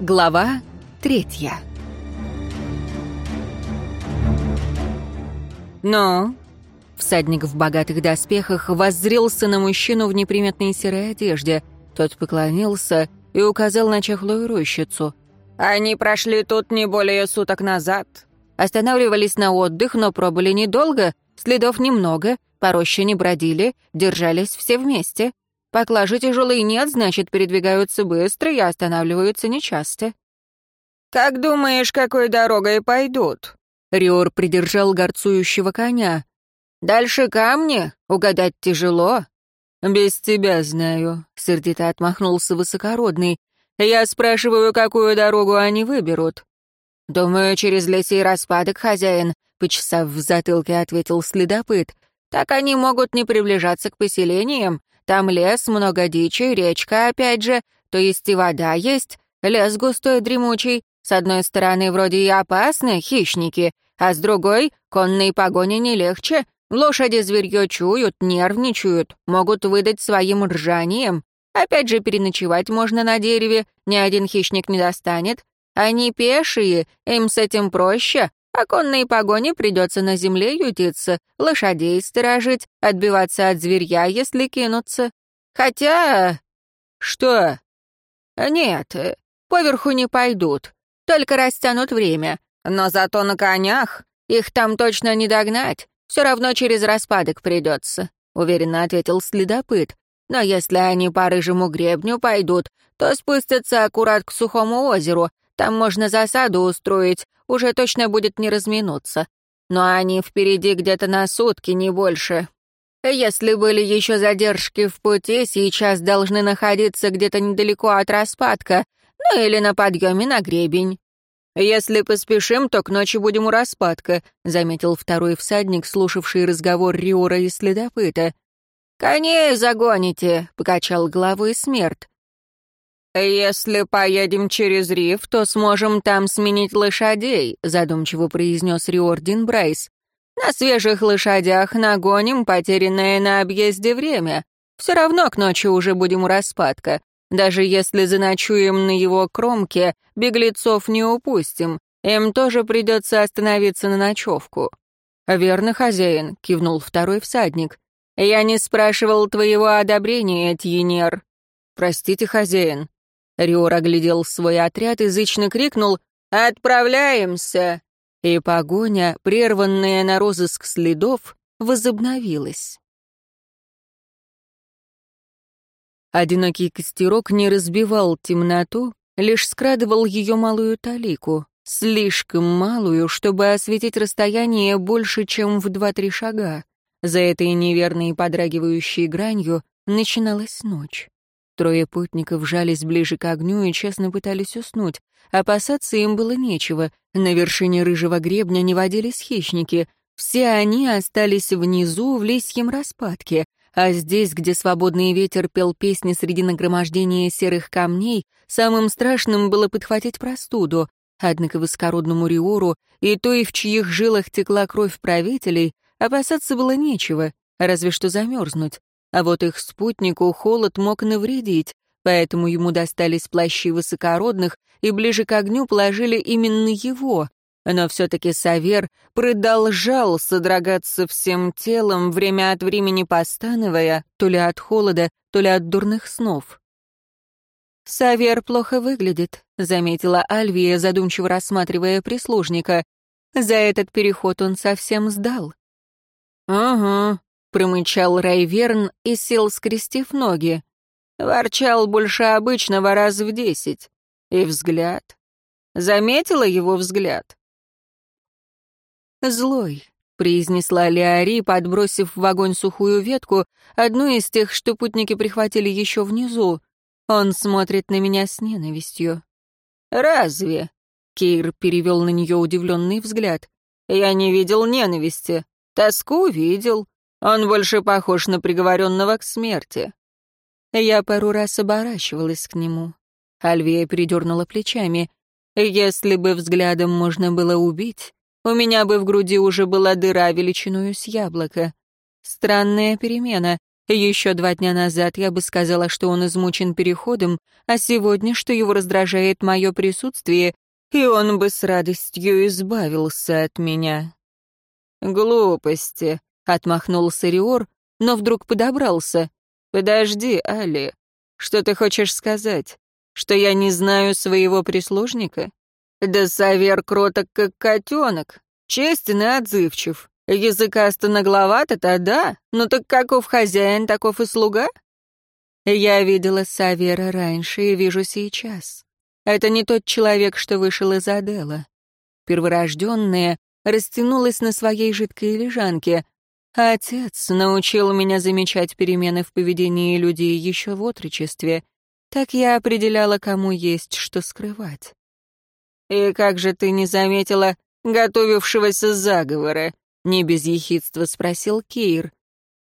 Глава третья «Ну?» Всадник в богатых доспехах воззрелся на мужчину в неприметной серой одежде. Тот поклонился и указал на чахлую рощицу. «Они прошли тут не более суток назад». Останавливались на отдых, но пробыли недолго, следов немного, по роще не бродили, держались все вместе. Поклажи тяжелые нет, значит, передвигаются быстро и останавливаются нечасто. «Как думаешь, какой дорогой пойдут?» Риор придержал горцующего коня. «Дальше камни? Угадать тяжело». «Без тебя знаю», — сердито отмахнулся высокородный. «Я спрашиваю, какую дорогу они выберут». «Думаю, через лесей распадок, хозяин», — почесав в затылке, ответил следопыт. «Так они могут не приближаться к поселениям. Там лес, много дичи, речка опять же, то есть и вода есть, лес густой, дремучий. С одной стороны, вроде и опасны, хищники, а с другой, конные погони не легче. Лошади зверье чуют, нервничают, могут выдать своим ржанием. Опять же, переночевать можно на дереве, ни один хищник не достанет. Они пешие, им с этим проще, а конные погони придется на земле ютиться, лошадей сторожить, отбиваться от зверья, если кинутся. Хотя... Что? Нет, поверху не пойдут, только растянут время. Но зато на конях их там точно не догнать, все равно через распадок придется, уверенно ответил следопыт. Но если они по рыжему гребню пойдут, то спустятся аккурат к сухому озеру, там можно засаду устроить, уже точно будет не разминуться. Но они впереди где-то на сутки, не больше. Если были еще задержки в пути, сейчас должны находиться где-то недалеко от распадка, ну или на подъеме на гребень. «Если поспешим, то к ночи будем у распадка», — заметил второй всадник, слушавший разговор Риора и следопыта. «Коней загоните», — покачал головой смерть. «Если поедем через риф, то сможем там сменить лошадей», задумчиво произнес Риордин Брайс. «На свежих лошадях нагоним потерянное на объезде время. Все равно к ночи уже будем у распадка. Даже если заночуем на его кромке, беглецов не упустим. Им тоже придется остановиться на ночевку». «Верно, хозяин», — кивнул второй всадник. «Я не спрашивал твоего одобрения, Тьенер». «Простите, хозяин». Риор оглядел свой отряд и зычно крикнул «Отправляемся!» И погоня, прерванная на розыск следов, возобновилась. Одинокий костерок не разбивал темноту, лишь скрадывал ее малую талику, слишком малую, чтобы осветить расстояние больше, чем в два-три шага. За этой неверной подрагивающей гранью начиналась ночь. Трое путников жались ближе к огню и честно пытались уснуть. Опасаться им было нечего. На вершине рыжего гребня не водились хищники. Все они остались внизу в лисьем распадке. А здесь, где свободный ветер пел песни среди нагромождения серых камней, самым страшным было подхватить простуду. Однако высокородному Риору и той, в чьих жилах текла кровь правителей, опасаться было нечего, разве что замерзнуть. А вот их спутнику холод мог навредить, поэтому ему достались плащи высокородных и ближе к огню положили именно его. Но все-таки Савер продолжал содрогаться всем телом, время от времени постановая, то ли от холода, то ли от дурных снов. «Савер плохо выглядит», — заметила Альвия, задумчиво рассматривая прислужника. «За этот переход он совсем сдал». «Угу», Промычал Райверн и сел, скрестив ноги. Ворчал больше обычного раз в десять. И взгляд. Заметила его взгляд? «Злой», — произнесла Леари, подбросив в огонь сухую ветку, одну из тех, что путники прихватили еще внизу. «Он смотрит на меня с ненавистью». «Разве?» — Кейр перевел на нее удивленный взгляд. «Я не видел ненависти. Тоску видел. Он больше похож на приговоренного к смерти. Я пару раз оборачивалась к нему. Альвия передернула плечами. Если бы взглядом можно было убить, у меня бы в груди уже была дыра величиною с яблоко. Странная перемена. Еще два дня назад я бы сказала, что он измучен переходом, а сегодня, что его раздражает мое присутствие, и он бы с радостью избавился от меня. «Глупости», — отмахнулся Риор, но вдруг подобрался. «Подожди, Али, что ты хочешь сказать? Что я не знаю своего прислужника? Да Савер кроток, как котенок, честен и отзывчив. Языкасто нагловат, это да, но так каков хозяин, таков и слуга?» Я видела Савера раньше и вижу сейчас. Это не тот человек, что вышел из Адела. Перворожденная растянулась на своей жидкой лежанке. Отец научил меня замечать перемены в поведении людей еще в отрочестве. Так я определяла, кому есть что скрывать. «И как же ты не заметила готовившегося заговора?» — не без ехидства спросил Кейр.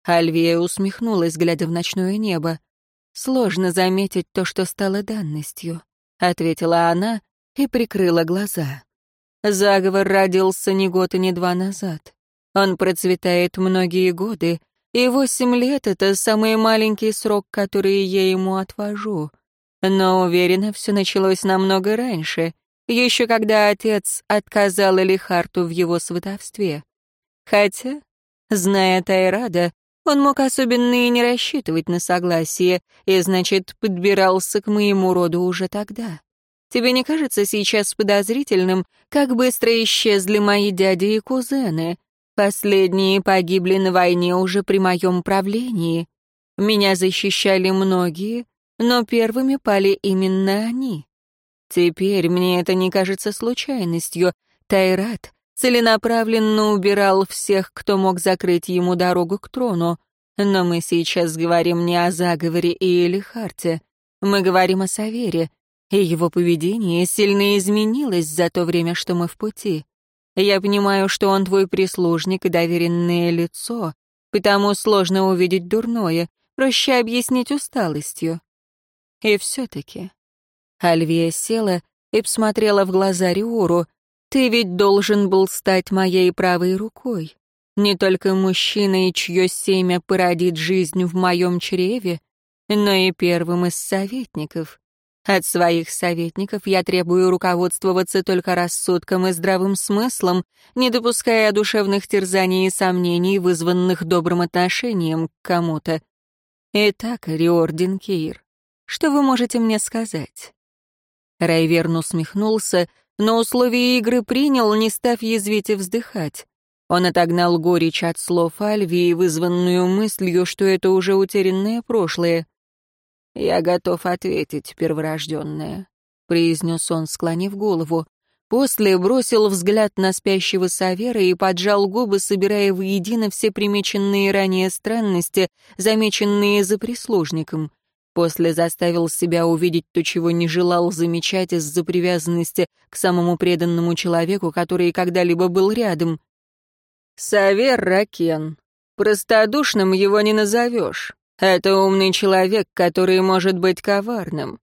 Альвия усмехнулась, глядя в ночное небо. «Сложно заметить то, что стало данностью», — ответила она и прикрыла глаза. Заговор родился не год и не два назад. Он процветает многие годы, и восемь лет — это самый маленький срок, который я ему отвожу. Но, уверена, все началось намного раньше, еще когда отец отказал Элихарту в его сватовстве. Хотя, зная Тайрада, он мог особенно и не рассчитывать на согласие, и, значит, подбирался к моему роду уже тогда. Тебе не кажется сейчас подозрительным, как быстро исчезли мои дяди и кузены? Последние погибли на войне уже при моем правлении. Меня защищали многие, но первыми пали именно они. Теперь мне это не кажется случайностью. Тайрат целенаправленно убирал всех, кто мог закрыть ему дорогу к трону. Но мы сейчас говорим не о заговоре и Элихарте. Мы говорим о Савере, и его поведение сильно изменилось за то время, что мы в пути. Я понимаю, что он твой прислужник и доверенное лицо, потому сложно увидеть дурное, проще объяснить усталостью. И все-таки... Альвия села и посмотрела в глаза Риору. «Ты ведь должен был стать моей правой рукой. Не только мужчиной, чье семя породит жизнь в моем чреве, но и первым из советников. От своих советников я требую руководствоваться только рассудком и здравым смыслом, не допуская душевных терзаний и сомнений, вызванных добрым отношением к кому-то. Итак, Риордин Кейр, что вы можете мне сказать?» Райверн усмехнулся, но условия игры принял, не став язвить и вздыхать. Он отогнал горечь от слов Альвии, вызванную мыслью, что это уже утерянное прошлое. «Я готов ответить, перворожденная», — произнес он, склонив голову. После бросил взгляд на спящего Савера и поджал губы, собирая воедино все примеченные ранее странности, замеченные за прислужником. После заставил себя увидеть то, чего не желал замечать из-за привязанности к самому преданному человеку, который когда-либо был рядом. «Савер Ракен. Простодушным его не назовешь. Это умный человек, который может быть коварным.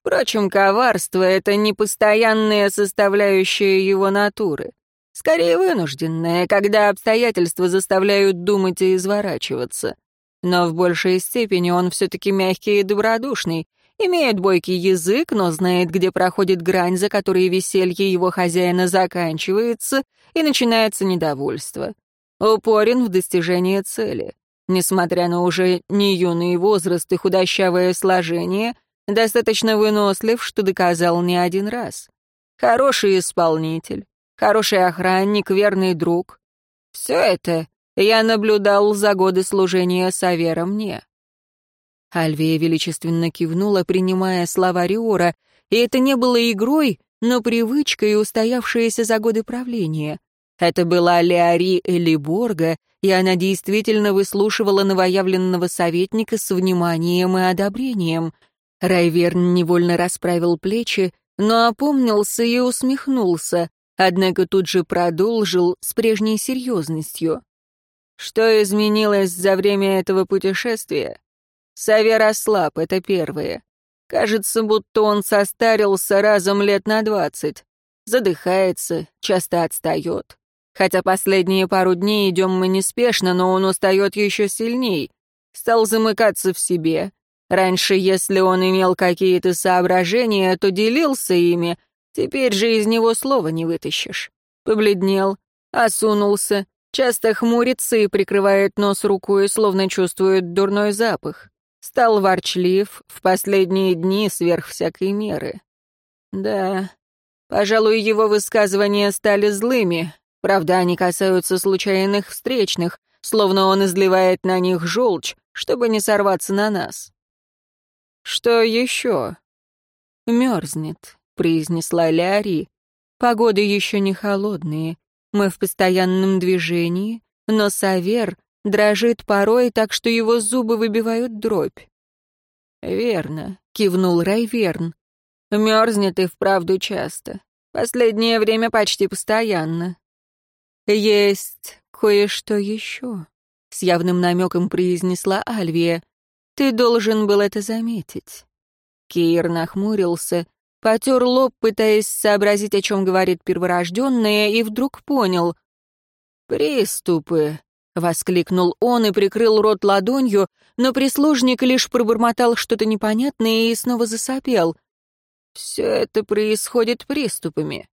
Впрочем, коварство — это не постоянная составляющая его натуры. Скорее вынужденная, когда обстоятельства заставляют думать и изворачиваться. Но в большей степени он все-таки мягкий и добродушный, имеет бойкий язык, но знает, где проходит грань, за которой веселье его хозяина заканчивается, и начинается недовольство. Упорен в достижении цели. Несмотря на уже не юный возраст и худощавое сложение, достаточно вынослив, что доказал не один раз. Хороший исполнитель, хороший охранник, верный друг. Все это я наблюдал за годы служения Савера мне. Альвия величественно кивнула, принимая слова Риора, и это не было игрой, но привычкой, устоявшейся за годы правления. Это была Леари Элиборга, и она действительно выслушивала новоявленного советника с вниманием и одобрением. Райверн невольно расправил плечи, но опомнился и усмехнулся, однако тут же продолжил с прежней серьезностью. Что изменилось за время этого путешествия? Савер ослаб, это первое. Кажется, будто он состарился разом лет на двадцать. Задыхается, часто отстает. Хотя последние пару дней идем мы неспешно, но он устает еще сильней. стал замыкаться в себе. Раньше, если он имел какие-то соображения, то делился ими, теперь же из него слова не вытащишь. Побледнел, осунулся, часто хмурится и прикрывает нос рукой, словно чувствует дурной запах. Стал ворчлив в последние дни сверх всякой меры. Да, пожалуй, его высказывания стали злыми, правда, они касаются случайных встречных, словно он изливает на них желчь, чтобы не сорваться на нас. «Что еще?» «Мерзнет», — произнесла Ляри. «Погоды еще не холодные. Мы в постоянном движении, но Савер дрожит порой так, что его зубы выбивают дробь». «Верно», — кивнул Райверн. «Мерзнет и вправду часто. Последнее время почти постоянно». «Есть кое-что еще», — с явным намеком произнесла Альвия. «Ты должен был это заметить». Кир нахмурился, потер лоб, пытаясь сообразить, о чем говорит перворожденная, и вдруг понял. «Приступы», — воскликнул он и прикрыл рот ладонью, но прислужник лишь пробормотал что-то непонятное и снова засопел. «Все это происходит приступами.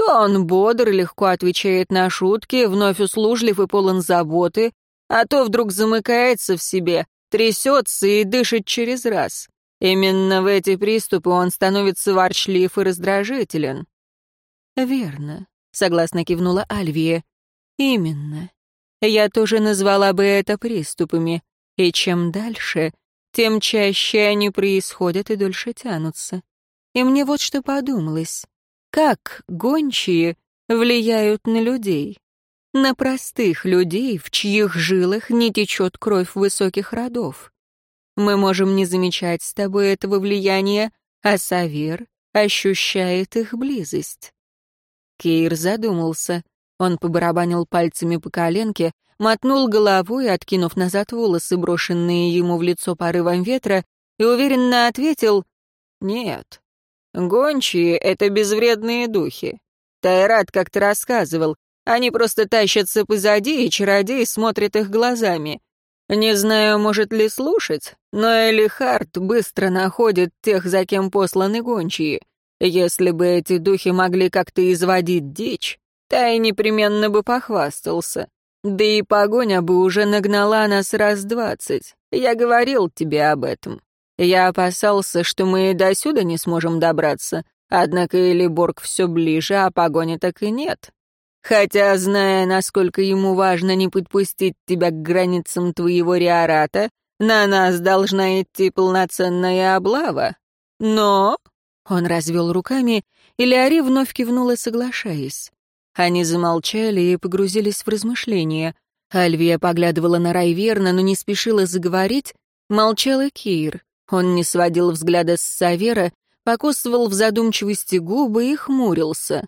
То он бодр, легко отвечает на шутки, вновь услужлив и полон заботы, а то вдруг замыкается в себе, трясется и дышит через раз. Именно в эти приступы он становится ворчлив и раздражителен. «Верно», — согласно кивнула Альвия. «Именно. Я тоже назвала бы это приступами. И чем дальше, тем чаще они происходят и дольше тянутся. И мне вот что подумалось. Как гончие влияют на людей? На простых людей, в чьих жилах не течет кровь высоких родов. Мы можем не замечать с тобой этого влияния, а Савер ощущает их близость. Кейр задумался. Он побарабанил пальцами по коленке, мотнул головой, откинув назад волосы, брошенные ему в лицо порывом ветра, и уверенно ответил «Нет, Гончие — это безвредные духи. Тайрат как-то рассказывал. Они просто тащатся позади, и чародей смотрит их глазами. Не знаю, может ли слушать, но Элихард быстро находит тех, за кем посланы гончие. Если бы эти духи могли как-то изводить дичь, Тай непременно бы похвастался. Да и погоня бы уже нагнала нас раз двадцать. Я говорил тебе об этом. Я опасался, что мы и до сюда не сможем добраться, однако Элиборг все ближе, а погони так и нет. Хотя, зная, насколько ему важно не подпустить тебя к границам твоего риората, на нас должна идти полноценная облава. Но...» Он развел руками, и Леори вновь кивнула, соглашаясь. Они замолчали и погрузились в размышления. Альвия поглядывала на Райверна, но не спешила заговорить. Молчал Кир. Он не сводил взгляда с Савера, покусывал в задумчивости губы и хмурился.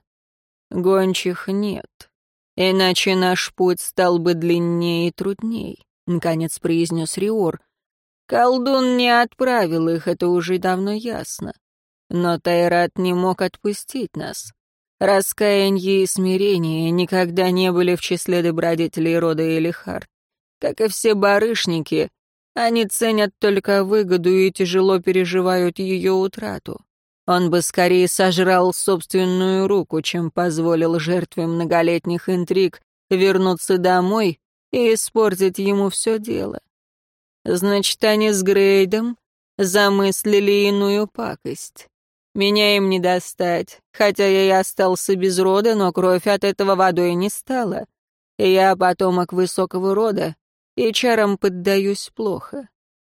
«Гончих нет. Иначе наш путь стал бы длиннее и трудней», — наконец произнес Риор. «Колдун не отправил их, это уже давно ясно. Но Тайрат не мог отпустить нас. Раскаяние и смирение никогда не были в числе добродетелей рода Элихар. Как и все барышники, они ценят только выгоду и тяжело переживают ее утрату. Он бы скорее сожрал собственную руку, чем позволил жертве многолетних интриг вернуться домой и испортить ему все дело. Значит, они с Грейдом замыслили иную пакость. Меня им не достать, хотя я и остался без рода, но кровь от этого водой не стала. Я потомок высокого рода, и чарам поддаюсь плохо.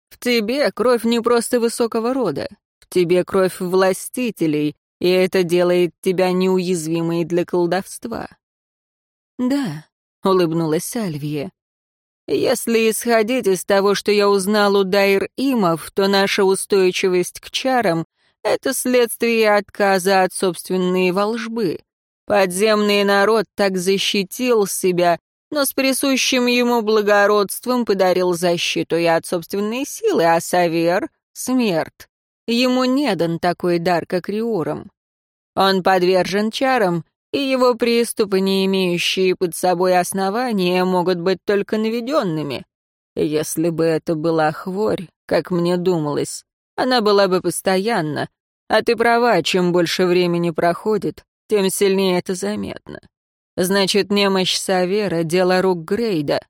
В тебе кровь не просто высокого рода, в тебе кровь властителей, и это делает тебя неуязвимой для колдовства». «Да», — улыбнулась Альвия. «Если исходить из того, что я узнал у Дайр-Имов, то наша устойчивость к чарам — это следствие отказа от собственной волжбы. Подземный народ так защитил себя, но с присущим ему благородством подарил защиту и от собственной силы, а Савер — смерть. Ему не дан такой дар, как Риорам. Он подвержен чарам, и его приступы, не имеющие под собой основания, могут быть только наведенными. Если бы это была хворь, как мне думалось, она была бы постоянно. А ты права, чем больше времени проходит, тем сильнее это заметно. Значит, немощь Савера — дело рук Грейда.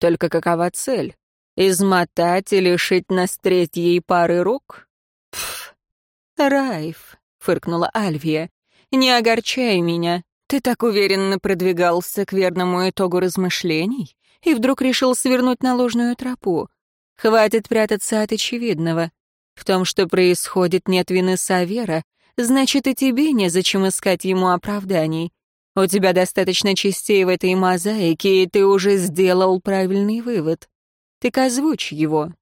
Только какова цель? Измотать и лишить нас третьей пары рук? Пф, Райф, — фыркнула Альвия, — не огорчай меня. Ты так уверенно продвигался к верному итогу размышлений и вдруг решил свернуть на ложную тропу. Хватит прятаться от очевидного. В том, что происходит, нет вины Савера, значит, и тебе незачем искать ему оправданий. У тебя достаточно частей в этой мозаике, и ты уже сделал правильный вывод. Так озвучь его.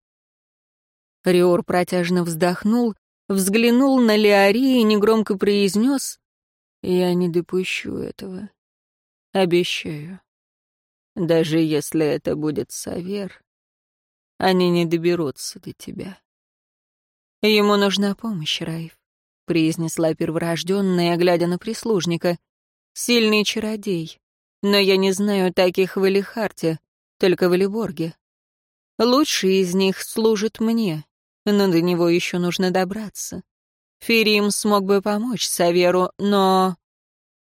Риор протяжно вздохнул, взглянул на Леари и негромко произнес я не допущу этого. Обещаю. Даже если это будет Савер, они не доберутся до тебя. Ему нужна помощь, Райф, произнесла перворожденная, глядя на прислужника. Сильный чародей. Но я не знаю таких в Элихарте, только в Элиборге. Лучший из них служит мне, но до него еще нужно добраться. Ферим смог бы помочь Саверу, но...»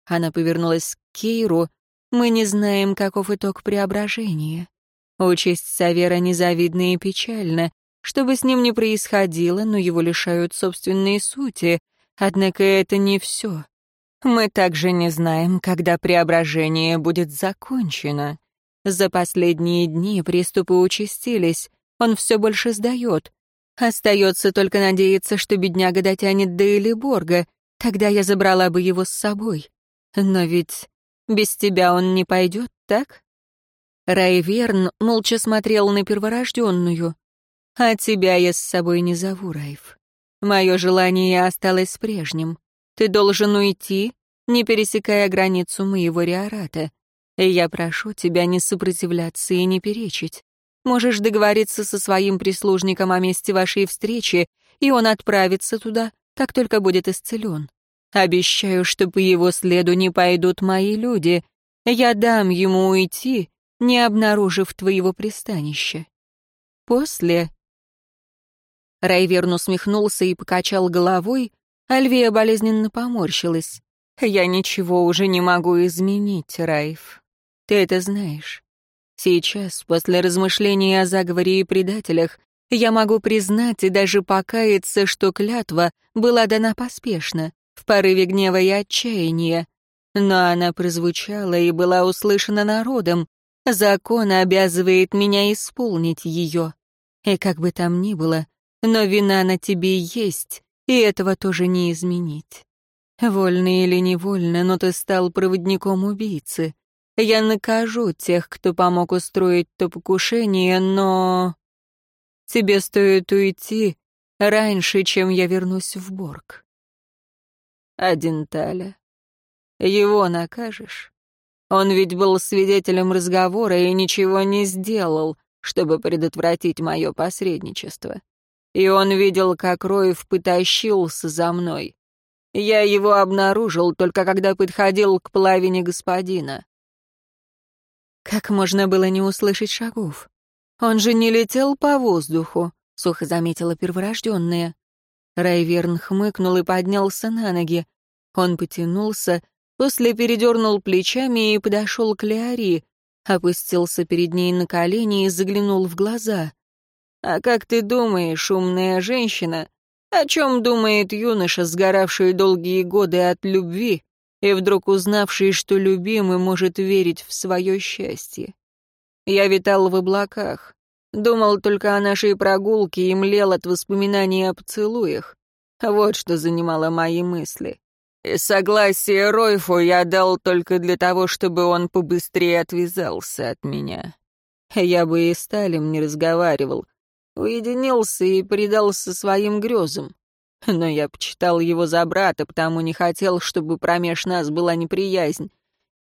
Она повернулась к Кейру. «Мы не знаем, каков итог преображения. Участь Савера незавидна и печальна. Что бы с ним ни происходило, но его лишают собственной сути. Однако это не все. Мы также не знаем, когда преображение будет закончено. За последние дни приступы участились. Он все больше сдает. Остается только надеяться, что бедняга дотянет до Элиборга, тогда я забрала бы его с собой. Но ведь без тебя он не пойдет, так? Райверн молча смотрел на перворожденную. А тебя я с собой не зову, Райв. Мое желание осталось прежним. Ты должен уйти, не пересекая границу моего риората. Я прошу тебя не сопротивляться и не перечить. Можешь договориться со своим прислужником о месте вашей встречи, и он отправится туда, как только будет исцелен. Обещаю, что по его следу не пойдут мои люди. Я дам ему уйти, не обнаружив твоего пристанища. После...» Райверн усмехнулся и покачал головой, Альвия болезненно поморщилась. «Я ничего уже не могу изменить, Райф. Ты это знаешь. Сейчас, после размышлений о заговоре и предателях, я могу признать и даже покаяться, что клятва была дана поспешно, в порыве гнева и отчаяния. Но она прозвучала и была услышана народом. Закон обязывает меня исполнить ее. И как бы там ни было, но вина на тебе есть, и этого тоже не изменить. Вольно или невольно, но ты стал проводником убийцы. Я накажу тех, кто помог устроить то покушение, но... Тебе стоит уйти раньше, чем я вернусь в Борг. Один Таля. Его накажешь? Он ведь был свидетелем разговора и ничего не сделал, чтобы предотвратить мое посредничество. И он видел, как Роев потащился за мной. Я его обнаружил только когда подходил к половине господина. Как можно было не услышать шагов? Он же не летел по воздуху, сухо заметила перворожденная. Райверн хмыкнул и поднялся на ноги. Он потянулся, после передернул плечами и подошел к Леари, опустился перед ней на колени и заглянул в глаза. «А как ты думаешь, умная женщина, о чем думает юноша, сгоравший долгие годы от любви, и вдруг узнавший, что любимый может верить в свое счастье. Я витал в облаках, думал только о нашей прогулке и млел от воспоминаний о поцелуях. Вот что занимало мои мысли. И согласие Ройфу я дал только для того, чтобы он побыстрее отвязался от меня. Я бы и с Талем не разговаривал, уединился и предался своим грезам. Но я почитал его за брата, потому не хотел, чтобы промеж нас была неприязнь.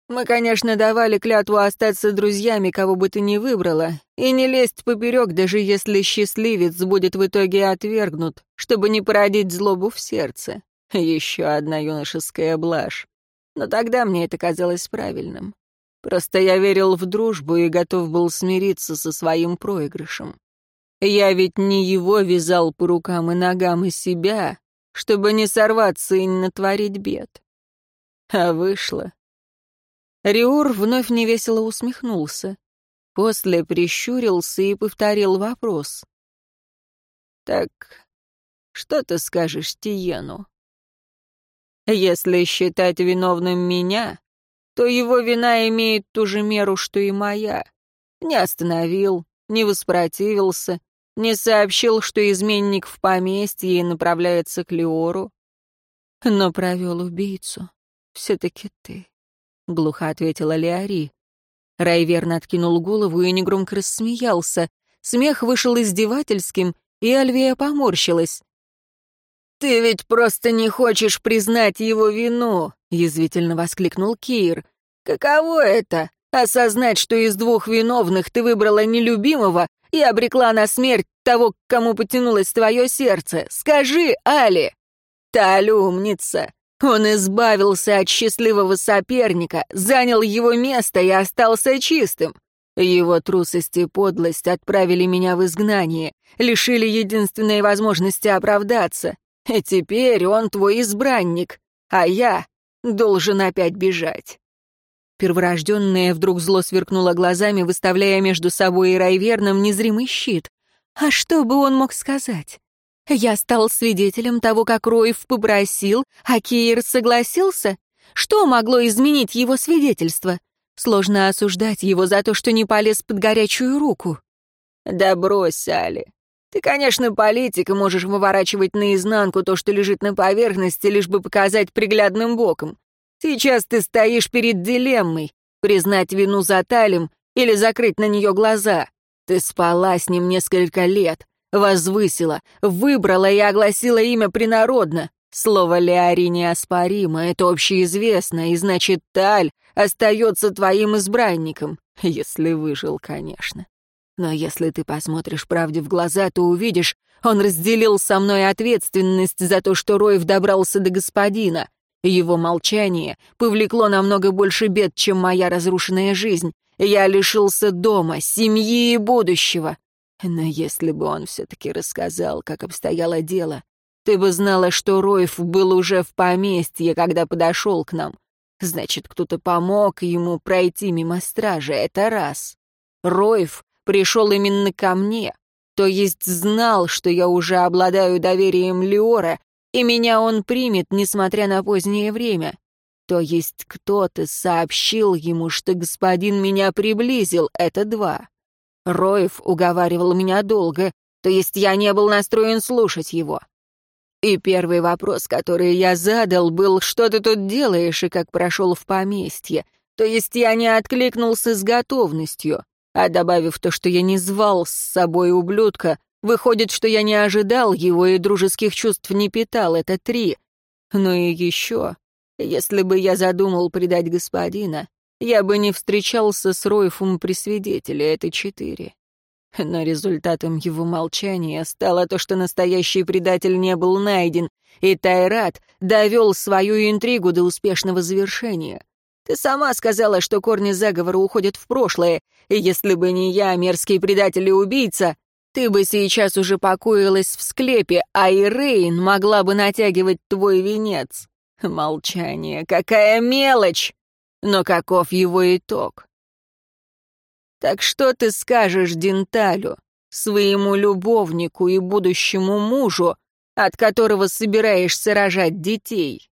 Мы, конечно, давали клятву остаться друзьями, кого бы ты ни выбрала, и не лезть поперек, даже если счастливец будет в итоге отвергнут, чтобы не породить злобу в сердце. Еще одна юношеская блажь. Но тогда мне это казалось правильным. Просто я верил в дружбу и готов был смириться со своим проигрышем. Я ведь не его вязал по рукам и ногам и себя, чтобы не сорваться и не натворить бед. А вышло. Риор вновь невесело усмехнулся. После прищурился и повторил вопрос. «Так что ты скажешь Тиену?» «Если считать виновным меня, то его вина имеет ту же меру, что и моя. Не остановил, не воспротивился, не сообщил, что изменник в поместье и направляется к Леору. Но провел убийцу. Все-таки ты, — глухо ответила Леори. Райверн откинул голову и негромко рассмеялся. Смех вышел издевательским, и Альвия поморщилась. «Ты ведь просто не хочешь признать его вину!» — язвительно воскликнул Кир. «Каково это — осознать, что из двух виновных ты выбрала нелюбимого и обрекла на смерть того, к кому потянулось твое сердце? Скажи, Али!» «Таль умница! Он избавился от счастливого соперника, занял его место и остался чистым. Его трусость и подлость отправили меня в изгнание, лишили единственной возможности оправдаться. И теперь он твой избранник, а я должен опять бежать. Перворожденная вдруг зло сверкнула глазами, выставляя между собой и Райверном незримый щит. А что бы он мог сказать? Я стал свидетелем того, как Роев попросил, а Киер согласился? Что могло изменить его свидетельство? Сложно осуждать его за то, что не полез под горячую руку. «Да брось, Али. Ты, конечно, политик и можешь выворачивать наизнанку то, что лежит на поверхности, лишь бы показать приглядным боком. Сейчас ты стоишь перед дилеммой — признать вину за Талем или закрыть на нее глаза. Ты спала с ним несколько лет, возвысила, выбрала и огласила имя принародно. Слово Леари неоспоримо, это общеизвестно, и значит, Таль остается твоим избранником, если выжил, конечно. Но если ты посмотришь правде в глаза, то увидишь, он разделил со мной ответственность за то, что Роев добрался до господина. Его молчание повлекло намного больше бед, чем моя разрушенная жизнь. Я лишился дома, семьи и будущего. Но если бы он все-таки рассказал, как обстояло дело, ты бы знала, что Роев был уже в поместье, когда подошел к нам. Значит, кто-то помог ему пройти мимо стражи, это раз. Роев пришел именно ко мне, то есть знал, что я уже обладаю доверием Леора, и меня он примет, несмотря на позднее время. То есть кто-то сообщил ему, что господин меня приблизил, это два. Роев уговаривал меня долго, то есть я не был настроен слушать его. И первый вопрос, который я задал, был, что ты тут делаешь и как прошел в поместье. То есть я не откликнулся с готовностью. А добавив то, что я не звал с собой ублюдка, выходит, что я не ожидал его и дружеских чувств не питал, это три. Ну и еще, если бы я задумал предать господина, я бы не встречался с Ройфом при свидетеле, это четыре. Но результатом его молчания стало то, что настоящий предатель не был найден, и Тайрат довел свою интригу до успешного завершения. Ты сама сказала, что корни заговора уходят в прошлое, и если бы не я, мерзкий предатель и убийца, ты бы сейчас уже покоилась в склепе, а Ирейн могла бы натягивать твой венец. Молчание, какая мелочь! Но каков его итог? Так что ты скажешь Денталю, своему любовнику и будущему мужу, от которого собираешься рожать детей?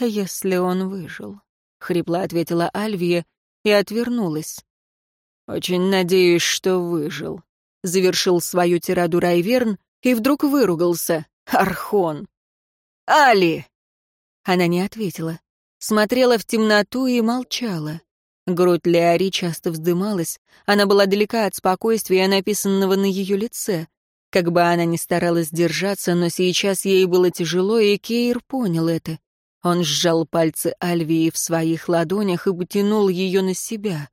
«Если он выжил», — хрипло ответила Альвия и отвернулась. «Очень надеюсь, что выжил», — завершил свою тираду Райверн и вдруг выругался. «Архон!» «Али!» Она не ответила. Смотрела в темноту и молчала. Грудь Леари часто вздымалась. Она была далека от спокойствия, написанного на ее лице. Как бы она ни старалась держаться, но сейчас ей было тяжело, и Кейр понял это. Он сжал пальцы Альвии в своих ладонях и потянул ее на себя.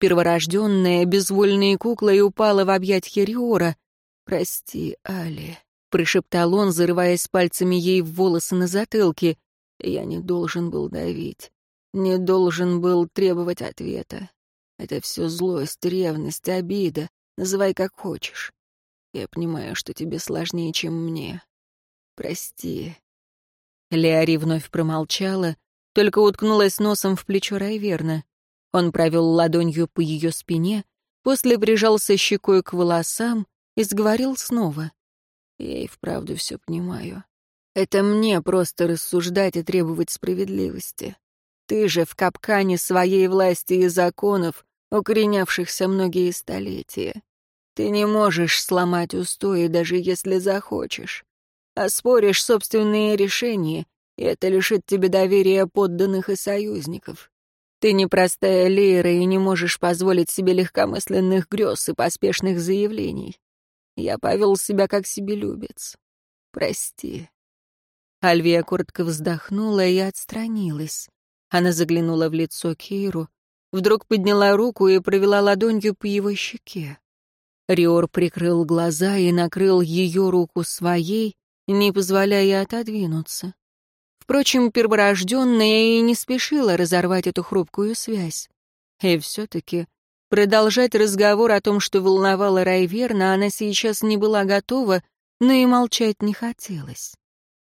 Перворожденная, безвольная кукла и упала в объятья Риора. «Прости, Али», — прошептал он, зарываясь пальцами ей в волосы на затылке. Я не должен был давить, не должен был требовать ответа. Это все злость, ревность, обида, называй как хочешь. Я понимаю, что тебе сложнее, чем мне. Прости». Леари вновь промолчала, только уткнулась носом в плечо Райверна. Он провел ладонью по ее спине, после прижался щекой к волосам и сговорил снова. «Я и вправду все понимаю. Это мне просто рассуждать и требовать справедливости. Ты же в капкане своей власти и законов, укоренявшихся многие столетия. Ты не можешь сломать устои, даже если захочешь. Оспоришь собственные решения, и это лишит тебе доверия подданных и союзников. Ты непростая Лейра и не можешь позволить себе легкомысленных грез и поспешных заявлений. Я повел себя как себелюбец. Прости. Альвия коротко вздохнула и отстранилась. Она заглянула в лицо Кейру, вдруг подняла руку и провела ладонью по его щеке. Риор прикрыл глаза и накрыл ее руку своей, не позволяя отодвинуться. Впрочем, перворожденная и не спешила разорвать эту хрупкую связь. И все-таки продолжать разговор о том, что волновало Райверна, она сейчас не была готова, но и молчать не хотелось.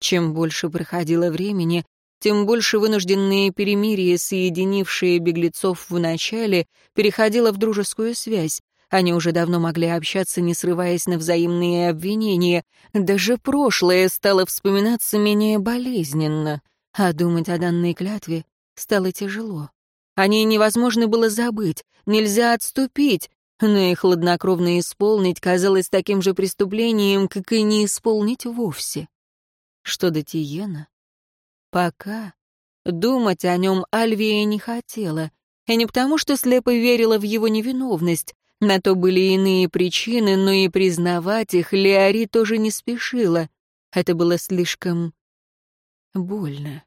Чем больше проходило времени, тем больше вынужденные перемирия, соединившие беглецов в начале, переходило в дружескую связь, они уже давно могли общаться, не срываясь на взаимные обвинения. Даже прошлое стало вспоминаться менее болезненно. А думать о данной клятве стало тяжело. О ней невозможно было забыть, нельзя отступить, но и хладнокровно исполнить казалось таким же преступлением, как и не исполнить вовсе. Что до Тиена? Пока думать о нем Альвия не хотела, и не потому, что слепо верила в его невиновность, на то были иные причины, но и признавать их Леори тоже не спешила. Это было слишком больно.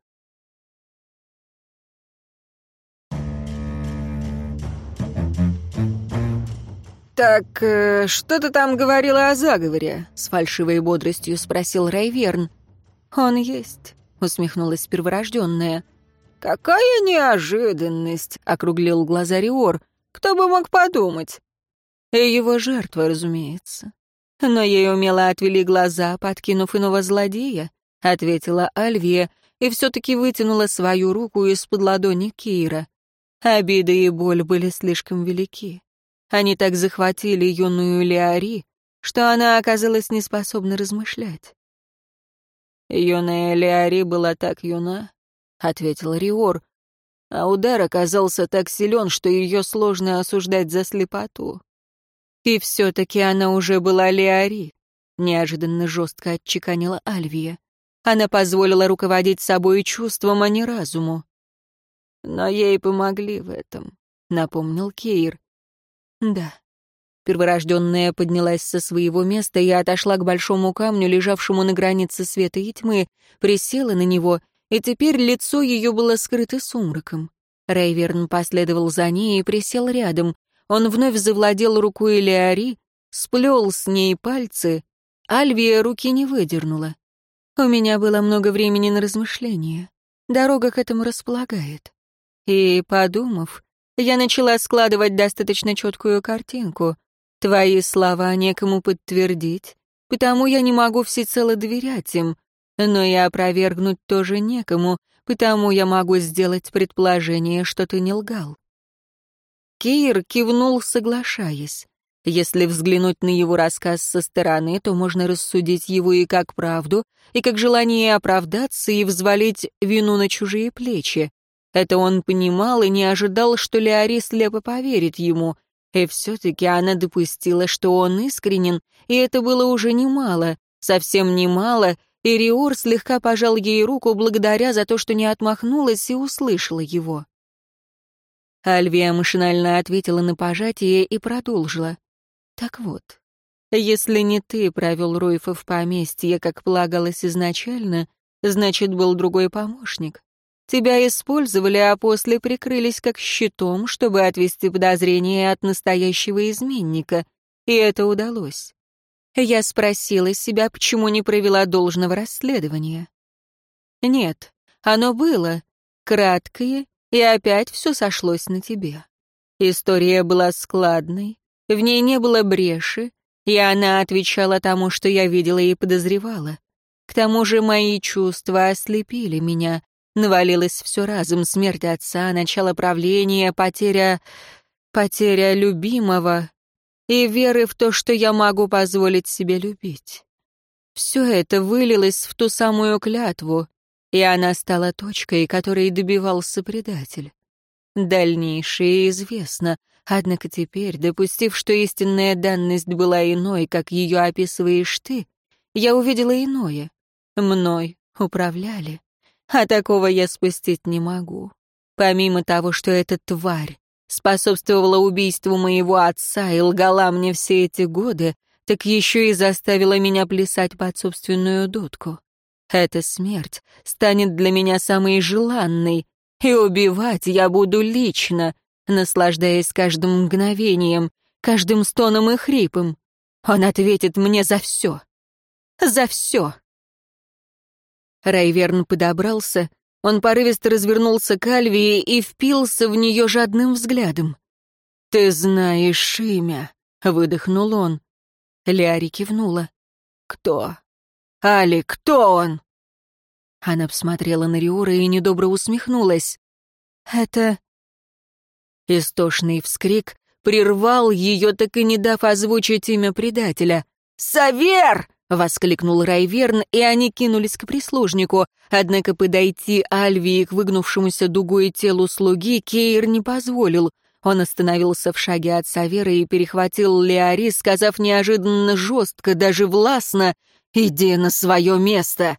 «Так, э, что ты там говорила о заговоре?» — с фальшивой бодростью спросил Райверн. «Он есть», — усмехнулась перворожденная. «Какая неожиданность!» — округлил глаза Риор. «Кто бы мог подумать? И его жертва, разумеется. Но ей умело отвели глаза, подкинув иного злодея, ответила Альвия и все-таки вытянула свою руку из-под ладони Кира. Обиды и боль были слишком велики. Они так захватили юную Леари, что она оказалась неспособна размышлять. «Юная Леари была так юна», — ответил Риор, а удар оказался так силен, что ее сложно осуждать за слепоту. «И все-таки она уже была Леари», — неожиданно жестко отчеканила Альвия. Она позволила руководить собой чувством, а не разуму. «Но ей помогли в этом», — напомнил Кейр. «Да». Перворожденная поднялась со своего места и отошла к большому камню, лежавшему на границе света и тьмы, присела на него, и теперь лицо ее было скрыто сумраком. Рейверн последовал за ней и присел рядом, он вновь завладел рукой Леари, сплел с ней пальцы. Альвия руки не выдернула. У меня было много времени на размышления. Дорога к этому располагает. И, подумав, я начала складывать достаточно четкую картинку. Твои слова некому подтвердить, потому я не могу всецело доверять им, но и опровергнуть тоже некому, потому я могу сделать предположение, что ты не лгал. Кейр кивнул, соглашаясь. Если взглянуть на его рассказ со стороны, то можно рассудить его и как правду, и как желание оправдаться и взвалить вину на чужие плечи. Это он понимал и не ожидал, что Леори слепо поверит ему. И все-таки она допустила, что он искренен, и это было уже немало, совсем немало, и Риор слегка пожал ей руку благодаря за то, что не отмахнулась и услышала его. Альвия машинально ответила на пожатие и продолжила. «Так вот, если не ты провел Ройфа в поместье, как полагалось изначально, значит, был другой помощник. Тебя использовали, а после прикрылись как щитом, чтобы отвести подозрения от настоящего изменника, и это удалось. Я спросила себя, почему не провела должного расследования. Нет, Оно было краткое, и опять все сошлось на тебе. История была складной, в ней не было бреши, и она отвечала тому, что я видела и подозревала. К тому же мои чувства ослепили меня. Навалилось все разом, смерть отца, начало правления, потеря... потеря любимого и веры в то, что я могу позволить себе любить. Все это вылилось в ту самую клятву, и она стала точкой, которой добивался предатель. Дальнейшее известно, однако теперь, допустив, что истинная данность была иной, как ее описываешь ты, я увидела иное. Мной управляли. А такого я спустить не могу. Помимо того, что эта тварь способствовала убийству моего отца и лгала мне все эти годы, так еще и заставила меня плясать под собственную дудку. Эта смерть станет для меня самой желанной, и убивать я буду лично, наслаждаясь каждым мгновением, каждым стоном и хрипом. Он ответит мне за все. За все. Райверн подобрался, он порывисто развернулся к Альвии и впился в нее жадным взглядом. «Ты знаешь имя», — выдохнул он. Ляри кивнула. «Кто? Али, кто он?» Она посмотрела на Риора и недобро усмехнулась. «Это...» Истошный вскрик прервал ее, так и не дав озвучить имя предателя. «Савер!» — воскликнул Райверн, и они кинулись к прислужнику. Однако подойти Альвии к выгнувшемуся дугой телу слуги Кейр не позволил. Он остановился в шаге от Савера и перехватил Леари, сказав неожиданно жестко, даже властно, «Иди на свое место!»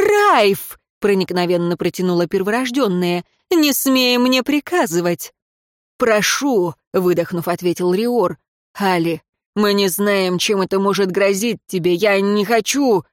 «Райф!» — проникновенно протянула перворожденная. «Не смей мне приказывать!» «Прошу!» — выдохнув, ответил Риор. «Али, мы не знаем, чем это может грозить тебе. Я не хочу...»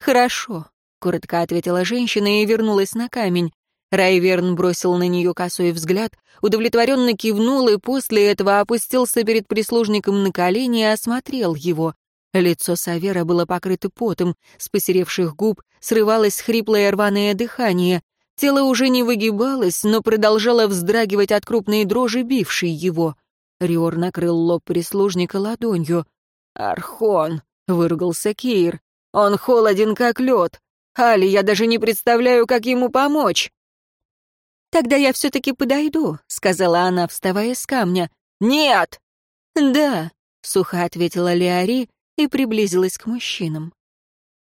«Хорошо», — коротко ответила женщина и вернулась на камень. Райверн бросил на нее косой взгляд, удовлетворенно кивнул и после этого опустился перед прислужником на колени и осмотрел его. Лицо Савера было покрыто потом, с посеревших губ срывалось хриплое рваное дыхание. Тело уже не выгибалось, но продолжало вздрагивать от крупной дрожи, бившей его. Риор накрыл лоб прислужника ладонью. «Архон!» — выругался Кир. «Он холоден, как лед. Али, я даже не представляю, как ему помочь!» «Тогда я все-таки подойду», — сказала она, вставая с камня. «Нет!» «Да», — сухо ответила Леари и приблизилась к мужчинам.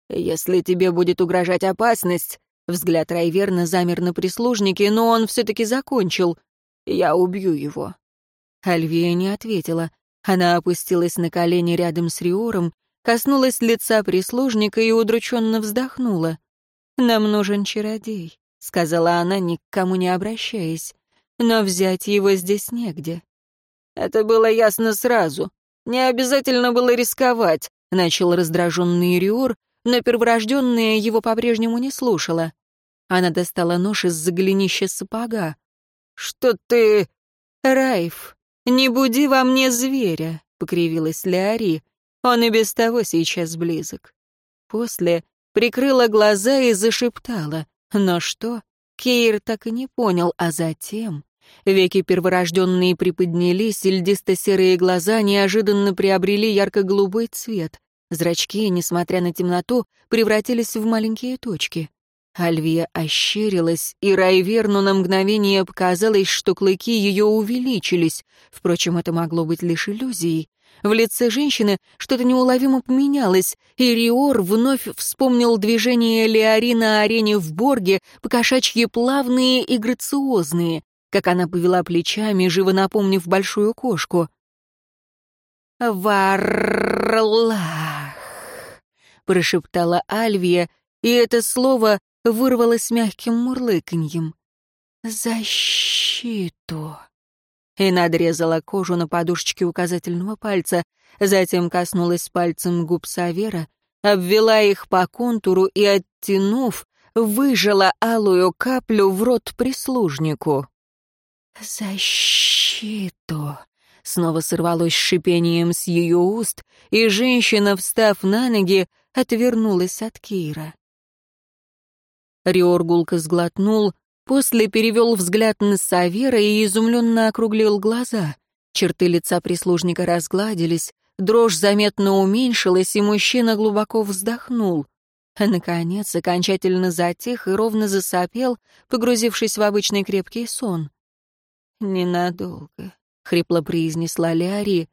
«Если тебе будет угрожать опасность...» Взгляд Райверна замер на прислужнике, но он все-таки закончил. «Я убью его». Альвия не ответила. Она опустилась на колени рядом с Риором, коснулась лица прислужника и удрученно вздохнула. «Нам нужен чародей», — сказала она, ни к кому не обращаясь. «Но взять его здесь негде». «Это было ясно сразу. Не обязательно было рисковать», — начал раздраженный Риор, но перворожденная его по-прежнему не слушала. Она достала нож из-за голенища сапога. «Что ты...» «Райф, не буди во мне зверя», — покривилась Леари. «Он и без того сейчас близок». После прикрыла глаза и зашептала. Но что? Кейр так и не понял, а затем... Веки перворожденные приподнялись, льдисто-серые глаза неожиданно приобрели ярко-голубой цвет. Зрачки, несмотря на темноту, превратились в маленькие точки. Альвия ощерилась, и Райверну на мгновение показалось, что клыки ее увеличились. Впрочем, это могло быть лишь иллюзией. В лице женщины что-то неуловимо поменялось, и Риор вновь вспомнил движения Леори на арене в Борге, покошачьи плавные и грациозные, как она повела плечами, живо напомнив большую кошку. «Варлах!» — прошептала Альвия, и это слово вырвалось мягким мурлыканьем. «Защиту!» и надрезала кожу на подушечке указательного пальца, затем коснулась пальцем губ Савера, обвела их по контуру и, оттянув, выжила алую каплю в рот прислужнику. «Защиту!» Снова сорвалось шипением с ее уст, и женщина, встав на ноги, отвернулась от Кира. Риор гулко сглотнул, после перевел взгляд на Савера и изумленно округлил глаза. Черты лица прислужника разгладились, дрожь заметно уменьшилась, и мужчина глубоко вздохнул. Наконец, окончательно затих и ровно засопел, погрузившись в обычный крепкий сон. «Ненадолго», — хрипло произнесла Леари.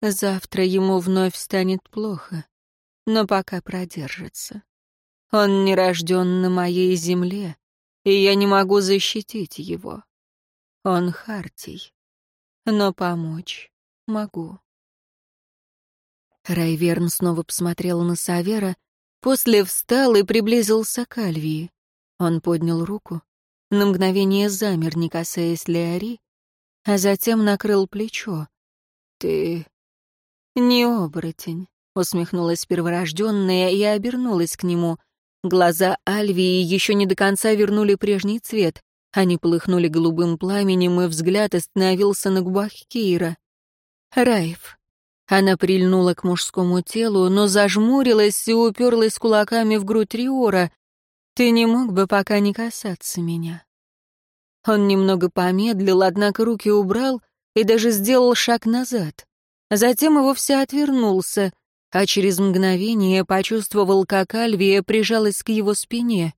«Завтра ему вновь станет плохо, но пока продержится. Он не рожден на моей земле, и я не могу защитить его. Он Хартий, но помочь могу». Райверн снова посмотрел на Савера, после встал и приблизился к Альвии. Он поднял руку, на мгновение замер, не касаясь Леари, а затем накрыл плечо. «Ты не оборотень», — усмехнулась перворожденная и обернулась к нему. Глаза Альвии еще не до конца вернули прежний цвет. Они полыхнули голубым пламенем, и взгляд остановился на губах Кейра. «Райф». Она прильнула к мужскому телу, но зажмурилась и уперлась кулаками в грудь Риора. «Ты не мог бы пока не касаться меня?» Он немного помедлил, однако руки убрал и даже сделал шаг назад. Затем и вовсе отвернулся, а через мгновение почувствовал, как Альвия прижалась к его спине.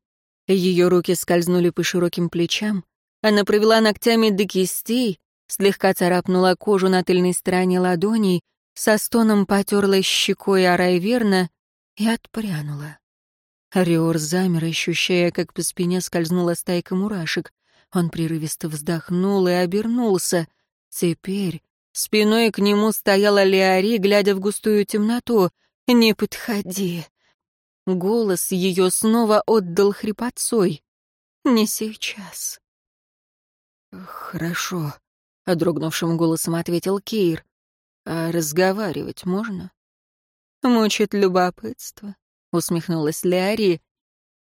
Ее руки скользнули по широким плечам. Она провела ногтями до кистей, слегка царапнула кожу на тыльной стороне ладоней, со стоном потерлась щекой Арайверна и отпрянула. Риор замер, ощущая, как по спине скользнула стайка мурашек. Он прерывисто вздохнул и обернулся. Теперь спиной к нему стояла Леари, глядя в густую темноту. «Не подходи!» Голос ее снова отдал хрипотцой. «Не сейчас». «Хорошо», — дрогнувшим голосом ответил Кейр. «А разговаривать можно?» «Мучит любопытство», — усмехнулась Леари.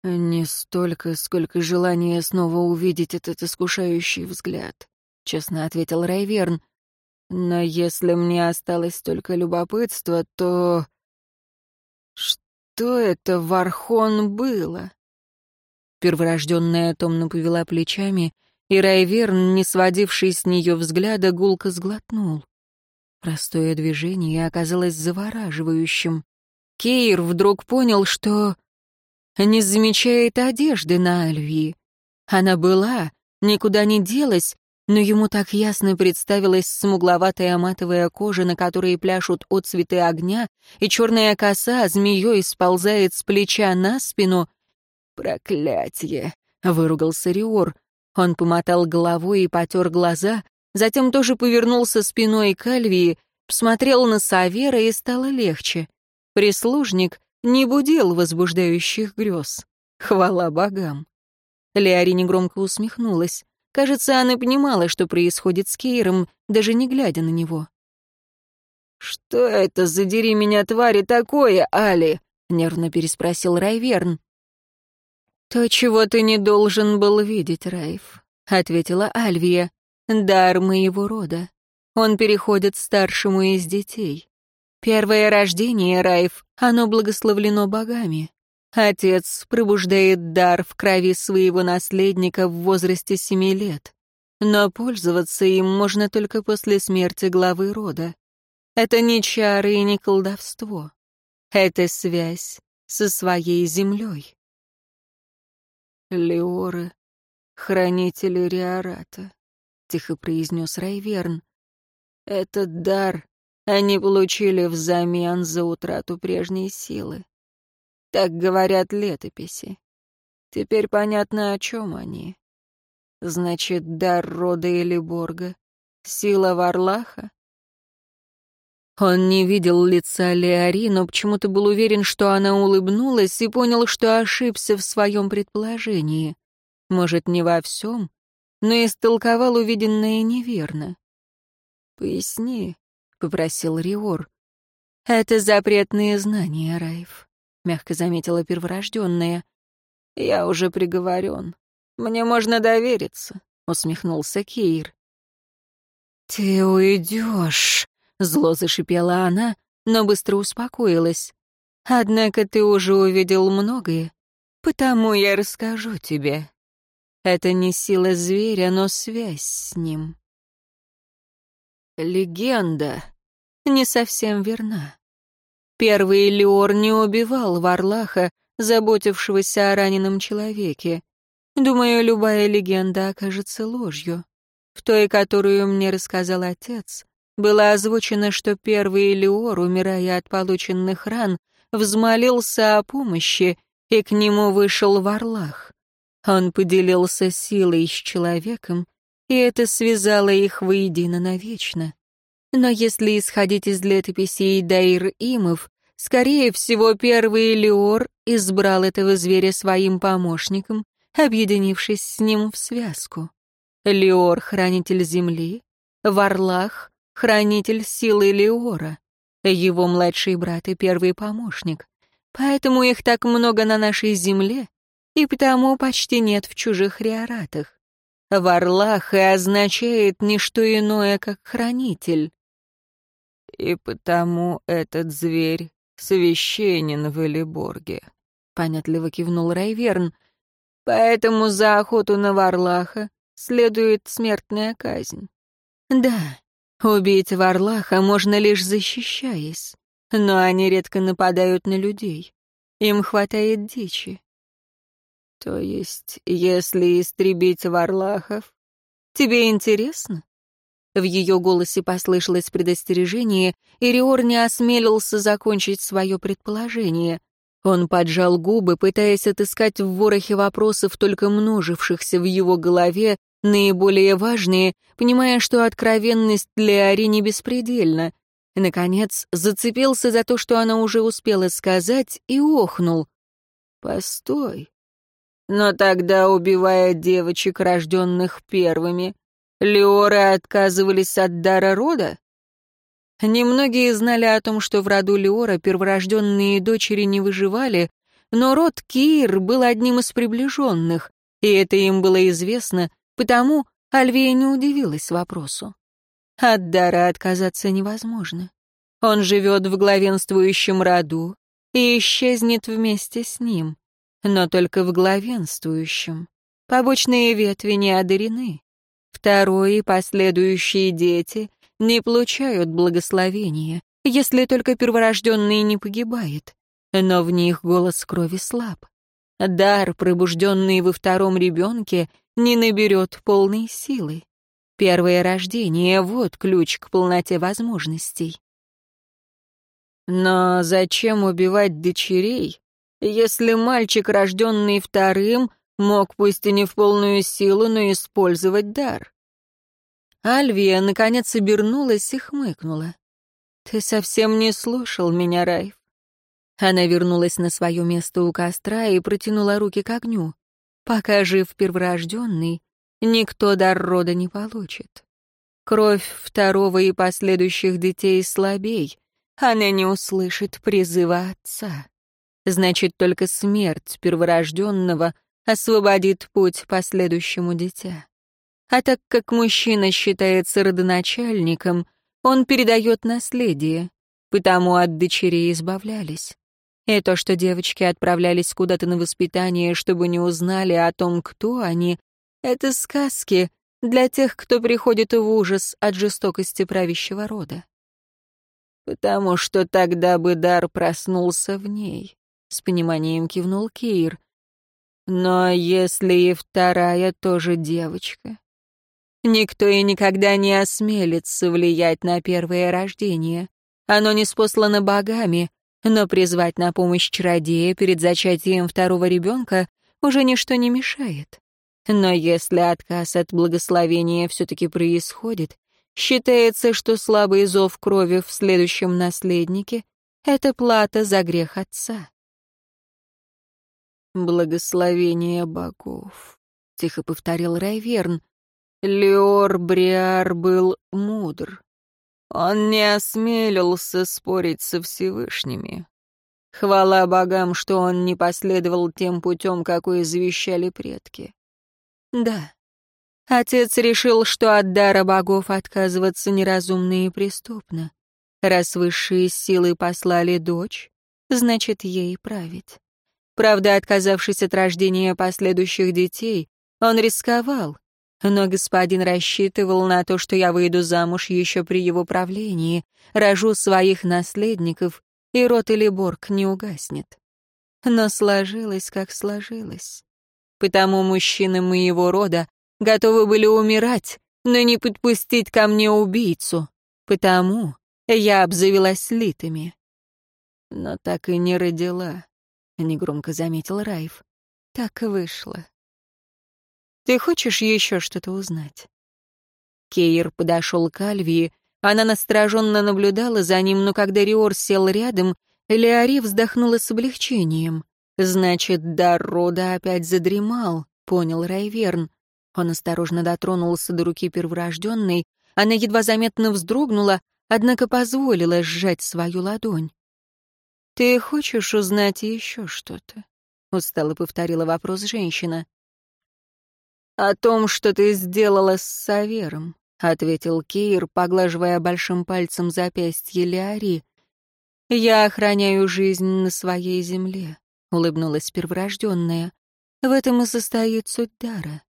«Не столько, сколько желание снова увидеть этот искушающий взгляд», — честно ответил Райверн. «Но если мне осталось только любопытство, то...» «Что это, Вархон, было?» Перворожденная томно повела плечами, и Райверн, не сводивший с нее взгляда, гулко сглотнул. Простое движение оказалось завораживающим. Кейр вдруг понял, что не замечает одежды на Альвии. Она была, никуда не делась, но ему так ясно представилась смугловатая матовая кожа, на которой пляшут отцветы огня, и черная коса змеей сползает с плеча на спину. «Проклятье!» — выругался Риор. Он помотал головой и потер глаза, затем тоже повернулся спиной к Альвии, посмотрел на Савера и стало легче. Прислужник не будил возбуждающих грез. Хвала богам. Леари негромко усмехнулась. Кажется, она понимала, что происходит с Кейром, даже не глядя на него. «Что это, задери меня, твари, такое, Али?» — нервно переспросил Райверн. «То, чего ты не должен был видеть, Райф», — ответила Альвия. «Дар моего рода. Он переходит старшему из детей. Первое рождение, Райф, оно благословлено богами. Отец пробуждает дар в крови своего наследника в возрасте семи лет. Но пользоваться им можно только после смерти главы рода. Это не чары и не колдовство. Это связь со своей землей. Леоры, хранители Риората, — тихо произнес Райверн. Этот дар они получили взамен за утрату прежней силы. Так говорят летописи. Теперь понятно, о чем они. Значит, дар рода или Борга? Сила Варлаха? Он не видел лица Леари, но почему-то был уверен, что она улыбнулась и понял, что ошибся в своем предположении. Может, не во всем, но истолковал увиденное неверно. «Поясни, — попросил Риор. «Это запретные знания, Райф», — мягко заметила перворожденная. «Я уже приговорен. Мне можно довериться», — усмехнулся Кейр. «Ты уйдешь», — зло зашипела она, но быстро успокоилась. «Однако ты уже увидел многое. Потому я расскажу тебе. Это не сила зверя, но связь с ним. Легенда не совсем верна. Первый Леор не убивал Варлаха, заботившегося о раненом человеке. Думаю, любая легенда окажется ложью. В той, которую мне рассказал отец, было озвучено, что первый Леор, умирая от полученных ран, взмолился о помощи, и к нему вышел Варлах. Он поделился силой с человеком, и это связало их воедино навечно. Но если исходить из летописей Дайр-Имов, скорее всего, первый Леор избрал этого зверя своим помощником, объединившись с ним в связку. Леор — хранитель земли, Варлах — хранитель силы Леора, его младший брат и первый помощник. Поэтому их так много на нашей земле, и потому почти нет в чужих риоратах. Варлах и означает не что иное, как хранитель. И потому этот зверь священен в Элиборге, — понятливо кивнул Райверн. Поэтому за охоту на Варлаха следует смертная казнь. Да, убить Варлаха можно лишь защищаясь, но они редко нападают на людей. Им хватает дичи. То есть, если истребить Варлахов, тебе интересно? В ее голосе послышалось предостережение, и Риор не осмелился закончить свое предположение. Он поджал губы, пытаясь отыскать в ворохе вопросов, только множившихся в его голове, наиболее важные, понимая, что откровенность для Ари не беспредельна. Наконец, зацепился за то, что она уже успела сказать, и охнул. «Постой. Но тогда, убивая девочек, рожденных первыми, Леоры отказывались от дара рода?» Немногие знали о том, что в роду Леора перворожденные дочери не выживали, но род Кир был одним из приближенных, и это им было известно, потому Альвия не удивилась вопросу. От дара отказаться невозможно. Он живет в главенствующем роду и исчезнет вместе с ним, но только в главенствующем. Побочные ветви не одарены. Второй и последующие дети не получают благословения, если только перворожденный не погибает. Но в них голос крови слаб. Дар, пробужденный во втором ребенке, не наберет полной силы. Первое рождение — вот ключ к полноте возможностей. Но зачем убивать дочерей, если мальчик, рожденный вторым, мог пусть и не в полную силу, но использовать дар? Альвия, наконец, обернулась и хмыкнула. «Ты совсем не слушал меня, Райф». Она вернулась на свое место у костра и протянула руки к огню. «Пока жив перворожденный, никто дар рода не получит. Кровь второго и последующих детей слабей, она не услышит призыва отца. Значит, только смерть перворожденного освободит путь последующему дитя. А так как мужчина считается родоначальником, он передает наследие, потому от дочерей избавлялись. И то, что девочки отправлялись куда-то на воспитание, чтобы не узнали о том, кто они, это сказки для тех, кто приходит в ужас от жестокости правящего рода. Потому что тогда бы дар проснулся в ней, — с пониманием кивнул Кир. Но если и вторая тоже девочка, Никто и никогда не осмелится влиять на первое рождение. Оно не спослано богами, но призвать на помощь чародея перед зачатием второго ребенка уже ничто не мешает. Но если отказ от благословения все-таки происходит, считается, что слабый зов крови в следующем наследнике — это плата за грех отца. «Благословение богов», — тихо повторил Райверн, Леор Бриар был мудр. Он не осмелился спорить со Всевышними. Хвала богам, что он не последовал тем путем, какой завещали предки. Да, отец решил, что от дара богов отказываться неразумно и преступно. Раз высшие силы послали дочь, значит, ей править. Правда, отказавшись от рождения последующих детей, он рисковал. Но господин рассчитывал на то, что я выйду замуж еще при его правлении, рожу своих наследников, и род Элиборг не угаснет. Но сложилось, как сложилось. Потому мужчины моего рода готовы были умирать, но не подпустить ко мне убийцу. Потому я обзавелась литами. Но так и не родила, — негромко заметил Райф. Так и вышло. Ты хочешь еще что-то узнать? Кейр подошел к Альвии. Она настороженно наблюдала за ним, но когда Риор сел рядом, Леари вздохнула с облегчением. «Значит, дар рода опять задремал», — понял Райверн. Он осторожно дотронулся до руки перворожденной. Она едва заметно вздрогнула, однако позволила сжать свою ладонь. «Ты хочешь узнать еще что-то?» — устало повторила вопрос женщина. «О том, что ты сделала с Савером», — ответил Кейр, поглаживая большим пальцем запястье Леари. «Я охраняю жизнь на своей земле», — улыбнулась перворожденная. «В этом и состоит суть дара.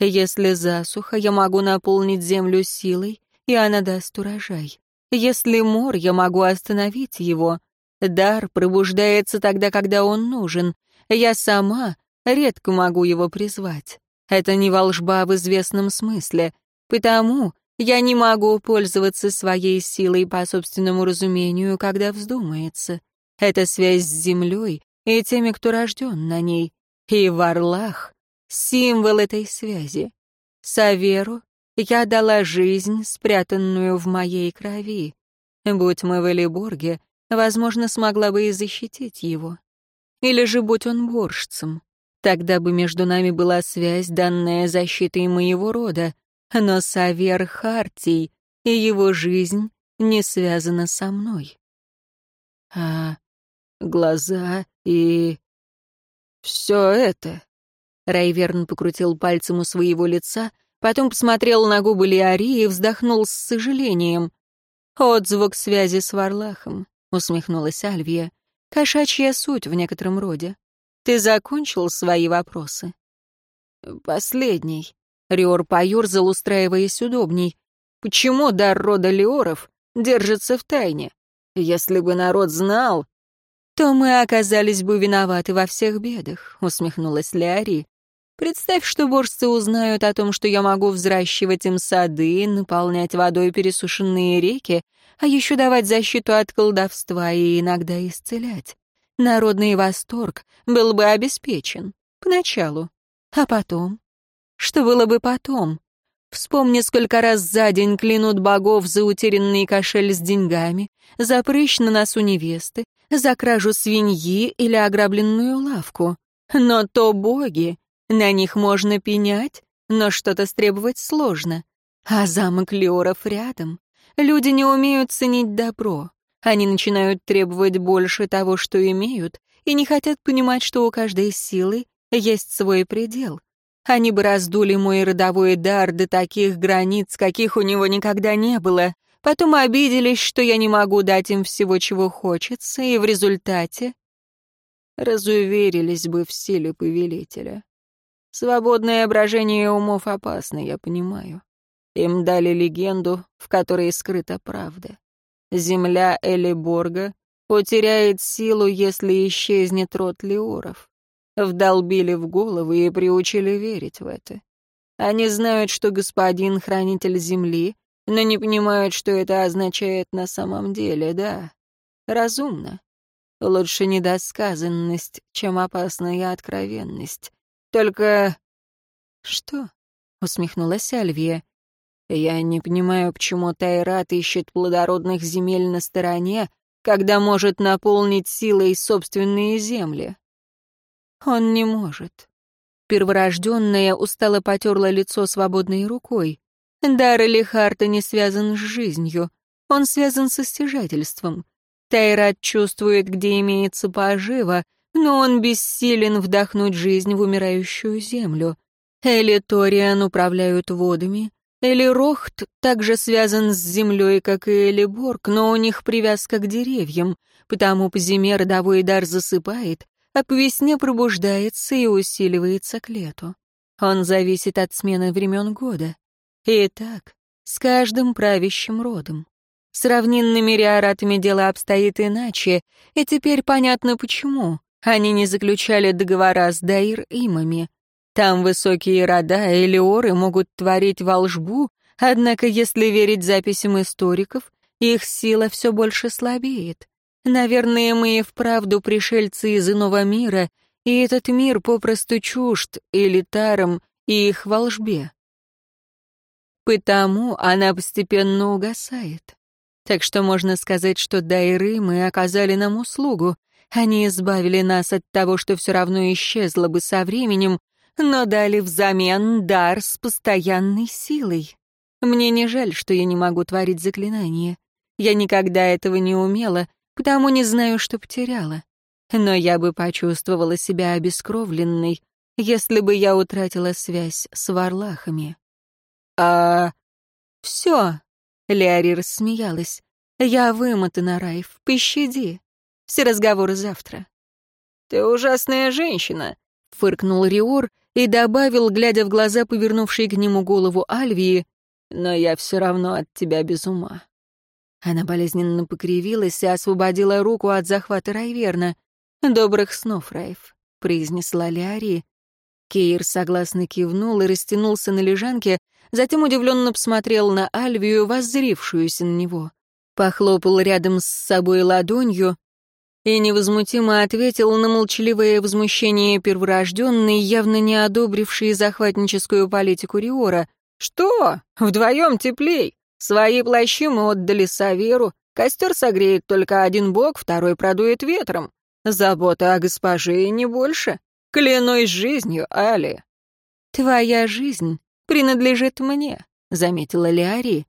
Если засуха, я могу наполнить землю силой, и она даст урожай. Если мор, я могу остановить его. Дар пробуждается тогда, когда он нужен. Я сама редко могу его призвать. Это не волжба в известном смысле. Потому я не могу пользоваться своей силой по собственному разумению, когда вздумается. Это связь с землей и теми, кто рожден на ней. И Варлах — символ этой связи. Саверу я дала жизнь, спрятанную в моей крови. Будь мы в Элиборге, возможно, смогла бы и защитить его. Или же будь он борщцем. Тогда бы между нами была связь, данная защитой моего рода. Но Савер Хартий и его жизнь не связана со мной. А глаза и... все это... Райверн покрутил пальцем у своего лица, потом посмотрел на губы Леари и вздохнул с сожалением. «Отзвук связи с Варлахом», — усмехнулась Альвия. «Кошачья суть в некотором роде. Ты закончил свои вопросы?» «Последний». Риор поюрзал, устраиваясь удобней. «Почему дар рода Леоров держится в тайне? Если бы народ знал...» «То мы оказались бы виноваты во всех бедах», — усмехнулась Леари. Представь, что боржцы узнают о том, что я могу взращивать им сады, наполнять водой пересушенные реки, а еще давать защиту от колдовства и иногда исцелять. Народный восторг был бы обеспечен. Поначалу. А потом? Что было бы потом? Вспомни, сколько раз за день клянут богов за утерянный кошель с деньгами, за прыщ на носу невесты, за кражу свиньи или ограбленную лавку. Но то боги, на них можно пенять, но что-то стребовать сложно. А замок Леоров рядом. Люди не умеют ценить добро. Они начинают требовать больше того, что имеют, и не хотят понимать, что у каждой силы есть свой предел. Они бы раздули мой родовой дар до таких границ, каких у него никогда не было. Потом обиделись, что я не могу дать им всего, чего хочется, и в результате разуверились бы в силе повелителя. Свободное брожение умов опасно, я понимаю. Им дали легенду, в которой скрыта правда. Земля Элиборга потеряет силу, если исчезнет род Леоров. Вдолбили в головы и приучили верить в это. Они знают, что господин — хранитель земли, но не понимают, что это означает на самом деле, да. Разумно. Лучше недосказанность, чем опасная откровенность. Только...» «Что?» — усмехнулась Альвия. «Я не понимаю, почему Тайрат ищет плодородных земель на стороне, когда может наполнить силой собственные земли. Он не может». Перворожденная устало потерла лицо свободной рукой. Дар Элихарта не связан с жизнью. Он связан со стяжательством. Тайрат чувствует, где имеется пожива, но он бессилен вдохнуть жизнь в умирающую землю. Эли Ториан управляют водами, Эли Рохт также связан с землей, как и Эли Борг, но у них привязка к деревьям, потому по зиме родовой дар засыпает, а по весне пробуждается и усиливается к лету. Он зависит от смены времен года. И так, с каждым правящим родом. С равнинными риоратами дело обстоит иначе, и теперь понятно почему. Они не заключали договора с Даир-имами. Там высокие рода и леоры могут творить волжбу, однако, если верить записям историков, их сила все больше слабеет. Наверное, мы и вправду пришельцы из иного мира, и этот мир попросту чужд элитарам и их волжбе. Потому она постепенно угасает. Так что можно сказать, что Дайры мы оказали нам услугу. Они избавили нас от того, что все равно исчезло бы со временем, но дали взамен дар с постоянной силой. Мне не жаль, что я не могу творить заклинания. Я никогда этого не умела, потому не знаю, что потеряла. Но я бы почувствовала себя обескровленной, если бы я утратила связь с варлахами. А... Все. Леари рассмеялась. Я вымотана, Райф, пощади. Все разговоры завтра. Ты ужасная женщина, фыркнул Риор и добавил, глядя в глаза повернувшей к нему голову Альвии, но я все равно от тебя без ума. Она болезненно покривилась и освободила руку от захвата Райверна. «Добрых снов, Райф», — произнесла Леари. Кейр согласно кивнул и растянулся на лежанке, затем удивленно посмотрел на Альвию, воззрившуюся на него. Похлопал рядом с собой ладонью и невозмутимо ответил на молчаливое возмущение перворожденной, явно не одобрившей захватническую политику Риора. «Что? Вдвоем теплей? Свои плащи мы отдали Саверу. Костер согреет только один бок, второй продует ветром. Забота о госпоже и не больше. Клянусь жизнью, Али». «Твоя жизнь принадлежит мне», — заметила Леари.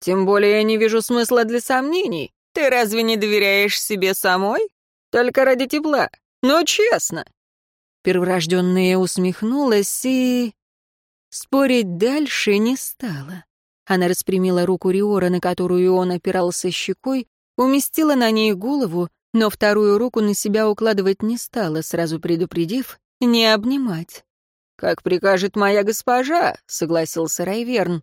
«Тем более я не вижу смысла для сомнений. Ты разве не доверяешь себе самой? Только ради тепла. Ну, честно». Перворожденная усмехнулась и... Спорить дальше не стала. Она распрямила руку Риора, на которую он опирался щекой, уместила на ней голову, но вторую руку на себя укладывать не стала, сразу предупредив не обнимать. «Как прикажет моя госпожа», — согласился Райверн.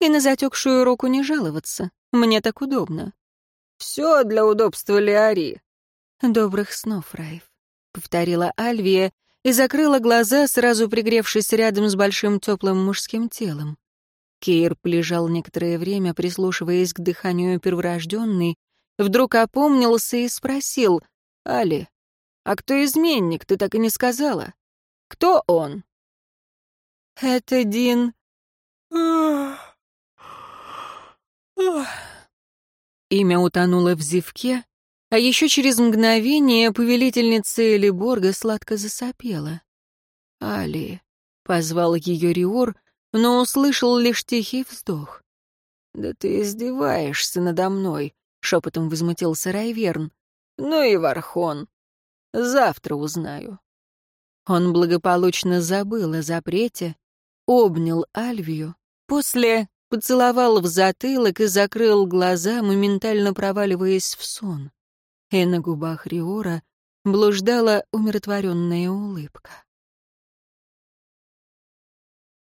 «И на затекшую руку не жаловаться. Мне так удобно». «Все для удобства Леари». «Добрых снов, Райв», — повторила Альвия и закрыла глаза, сразу пригревшись рядом с большим теплым мужским телом. Кейр лежал некоторое время, прислушиваясь к дыханию перворожденной, вдруг опомнился и спросил, «Али, а кто изменник, ты так и не сказала? Кто он?» «Это Дин...» Имя утонуло в зевке, а еще через мгновение повелительница Элиборга сладко засопела. «Али», — позвал ее Риор, но услышал лишь тихий вздох. «Да ты издеваешься надо мной», — шепотом возмутился Райверн. «Ну и Вархон. Завтра узнаю». Он благополучно забыл о запрете, обнял Альвию, после поцеловал в затылок и закрыл глаза, моментально проваливаясь в сон. И на губах Риора блуждала умиротворенная улыбка.